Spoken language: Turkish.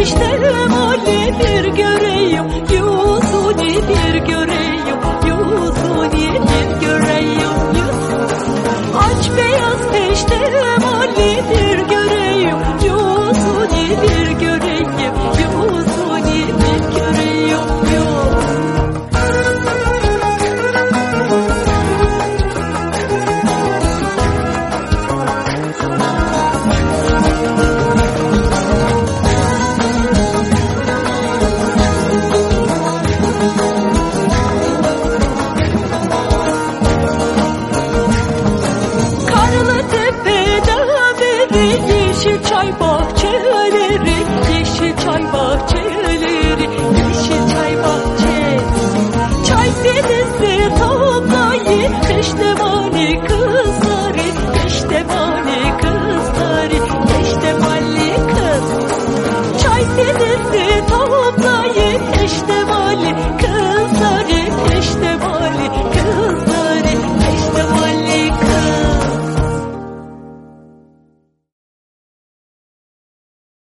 Eşte mali bir göreyim Yüzünü bir göreyim? çay bahçeleri yeşil çay bahçesi. Çay denizli toplayı peştevani kız